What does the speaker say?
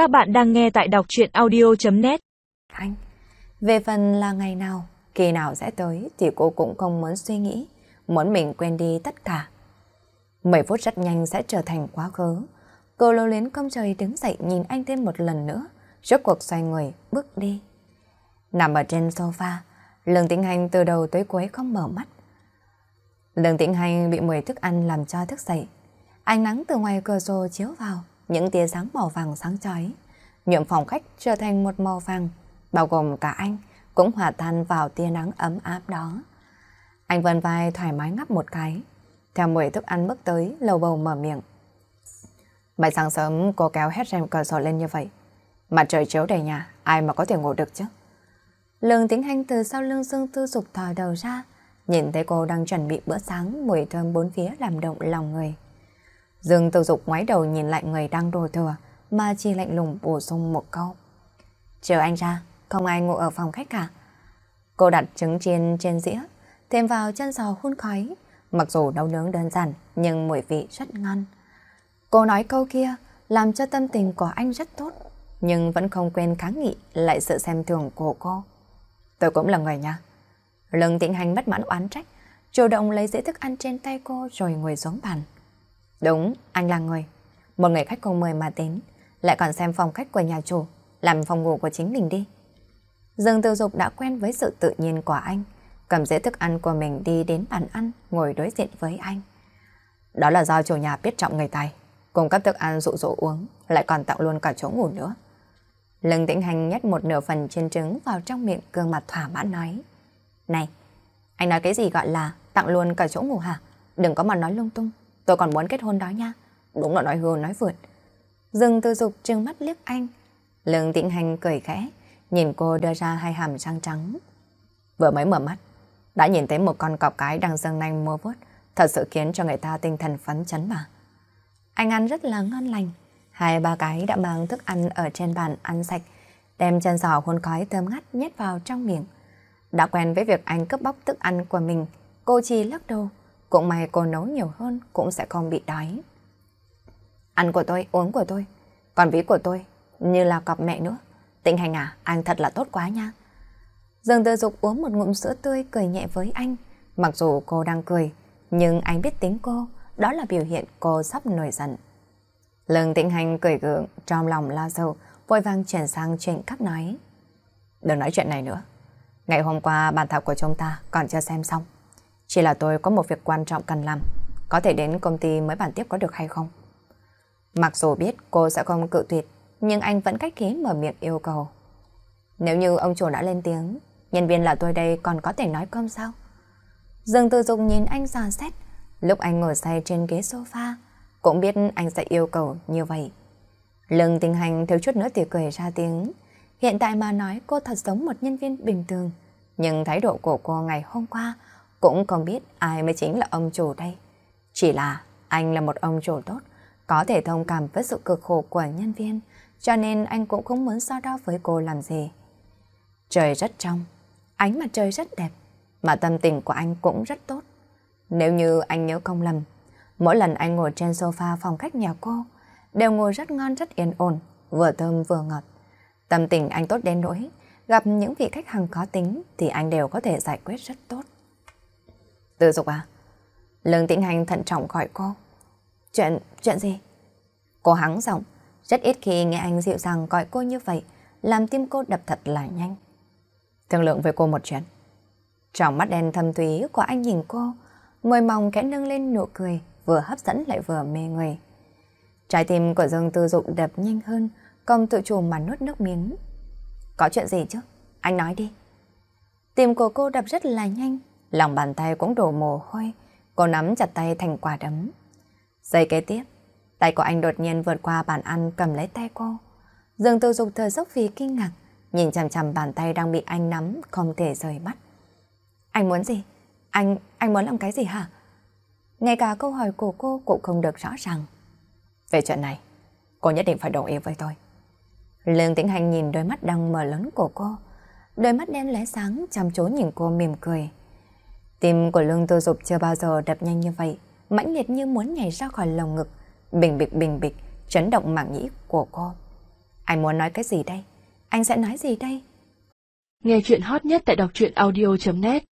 Các bạn đang nghe tại đọc chuyện audio.net Anh, về phần là ngày nào, kỳ nào sẽ tới thì cô cũng không muốn suy nghĩ, muốn mình quên đi tất cả. mấy phút rất nhanh sẽ trở thành quá khứ. Cô lô luyến công trời đứng dậy nhìn anh thêm một lần nữa, rốt cuộc xoay người, bước đi. Nằm ở trên sofa, Lương Tĩnh Hành từ đầu tới cuối không mở mắt. Lương Tĩnh Hành bị mùi thức ăn làm cho thức dậy. Ánh nắng từ ngoài cửa sổ chiếu vào, những tia sáng màu vàng sáng chói. Nhuộm phòng khách trở thành một màu vàng, bao gồm cả anh, cũng hòa tan vào tia nắng ấm áp đó. Anh vân vai thoải mái ngắp một cái. Theo mùi thức ăn bước tới, lầu bầu mở miệng. Mấy sáng sớm cô kéo hết rèm cửa sổ lên như vậy. Mặt trời chiếu đầy nhà, ai mà có thể ngủ được chứ? Lương tiếng hành từ sau lưng Dương Tư Dục thò đầu ra, nhìn thấy cô đang chuẩn bị bữa sáng, mùi thơm bốn phía làm động lòng người. Dương Tử Dục ngoái đầu nhìn lại người đang đồ thừa, mà chỉ lạnh lùng bổ sung một câu. Chờ anh ra, không ai ngủ ở phòng khách cả. Cô đặt trứng chiên trên dĩa, thêm vào chân giò hun khói. Mặc dù nấu nướng đơn giản, nhưng mùi vị rất ngon. Cô nói câu kia, làm cho tâm tình của anh rất tốt, nhưng vẫn không quên kháng nghị lại sự xem thường của cô. Tôi cũng là người nha. Lương tĩnh hành bất mãn oán trách, chủ động lấy dĩa thức ăn trên tay cô rồi ngồi xuống bàn. Đúng, anh là người. Một người khách không mời mà đến, lại còn xem phòng khách của nhà chủ, làm phòng ngủ của chính mình đi. Dương Tư Dục đã quen với sự tự nhiên của anh, cầm dĩa thức ăn của mình đi đến bàn ăn, ngồi đối diện với anh. Đó là do chủ nhà biết trọng người tài, cung cấp thức ăn dụ dỗ uống, lại còn tặng luôn cả chỗ ngủ nữa. Lưng Tĩnh Hành nhét một nửa phần trên trứng vào trong miệng gương mặt thỏa mãn nói. Này, anh nói cái gì gọi là tặng luôn cả chỗ ngủ hả? Đừng có mà nói lung tung, tôi còn muốn kết hôn đó nha. Đúng là nói hư nói vượt. dừng tư dục trừng mắt liếc anh. Lương Tĩnh Hành cười khẽ, nhìn cô đưa ra hai hàm răng trắng. Vừa mới mở mắt, đã nhìn thấy một con cọp cái đang dâng nanh mua vuốt thật sự khiến cho người ta tinh thần phấn chấn mà. Anh ăn rất là ngon lành, Hai ba cái đã mang thức ăn ở trên bàn ăn sạch, đem chân giò hôn khói thơm ngắt nhét vào trong miệng. Đã quen với việc anh cướp bóc thức ăn của mình, cô chỉ lắc đầu. Cũng may cô nấu nhiều hơn cũng sẽ không bị đói. Ăn của tôi, uống của tôi, còn ví của tôi, như là cặp mẹ nữa. Tịnh hành à, anh thật là tốt quá nha. Dương Tư Dục uống một ngụm sữa tươi cười nhẹ với anh. Mặc dù cô đang cười, nhưng anh biết tính cô, đó là biểu hiện cô sắp nổi giận. Lương tĩnh hành cười gượng trong lòng lo sâu, vội vàng chuyển sang chuyện khác nói. Đừng nói chuyện này nữa. Ngày hôm qua bàn thảo của chúng ta còn chưa xem xong. Chỉ là tôi có một việc quan trọng cần làm. Có thể đến công ty mới bàn tiếp có được hay không? Mặc dù biết cô sẽ không cự tuyệt, nhưng anh vẫn cách khí mở miệng yêu cầu. Nếu như ông chủ đã lên tiếng, nhân viên là tôi đây còn có thể nói không sao? Dương Tư Dục nhìn anh dò xét, lúc anh ngồi say trên ghế sofa, cũng biết anh sẽ yêu cầu như vậy. Lưng tình hành thiếu chút nữa thì cười ra tiếng. Hiện tại mà nói cô thật giống một nhân viên bình thường. Nhưng thái độ của cô ngày hôm qua cũng không biết ai mới chính là ông chủ đây. Chỉ là anh là một ông chủ tốt, có thể thông cảm với sự cực khổ của nhân viên, cho nên anh cũng không muốn so đo với cô làm gì. Trời rất trong, ánh mặt trời rất đẹp, mà tâm tình của anh cũng rất tốt. Nếu như anh nhớ không lầm, Mỗi lần anh ngồi trên sofa phòng khách nhà cô, đều ngồi rất ngon rất yên ổn, vừa thơm vừa ngọt. Tâm tình anh tốt đến nỗi, gặp những vị khách hàng khó tính thì anh đều có thể giải quyết rất tốt từ dục à? Lương tĩnh hành thận trọng gọi cô. Chuyện, chuyện gì? Cô hắng giọng, rất ít khi nghe anh dịu dàng gọi cô như vậy, làm tim cô đập thật là nhanh. Thương lượng với cô một chuyện. Trong mắt đen thâm thúy của anh nhìn cô, môi mỏng kẽ nâng lên nụ cười, vừa hấp dẫn lại vừa mê người. Trái tim của Dương Tư Dụng đập nhanh hơn, công tự chủ mà nuốt nước miếng. Có chuyện gì chứ? Anh nói đi. Tim của cô đập rất là nhanh, lòng bàn tay cũng đổ mồ hôi, cô nắm chặt tay thành quả đấm. Giây kế tiếp, tay của anh đột nhiên vượt qua bàn ăn cầm lấy tay cô. Dương Tư Dục thở dốc vì kinh ngạc, nhìn chằm chằm bàn tay đang bị anh nắm, không thể rời mắt. Anh muốn gì? Anh, anh muốn làm cái gì hả? Ngay cả câu hỏi của cô cũng không được rõ ràng. Về chuyện này, cô nhất định phải đồng ý với tôi. Lương Tĩnh Hành nhìn đôi mắt đang mở lớn của cô. Đôi mắt đen lóe sáng chăm chú nhìn cô mỉm cười. Tim của Lương Tô Dục chưa bao giờ đập nhanh như vậy, mãnh liệt như muốn nhảy ra khỏi lồng ngực, bình bịch bình bịch, chấn động mảng nhĩ của cô. Anh muốn nói cái gì đây? Anh sẽ nói gì đây? Nghe chuyện hot nhất tại đọc truyện audio.net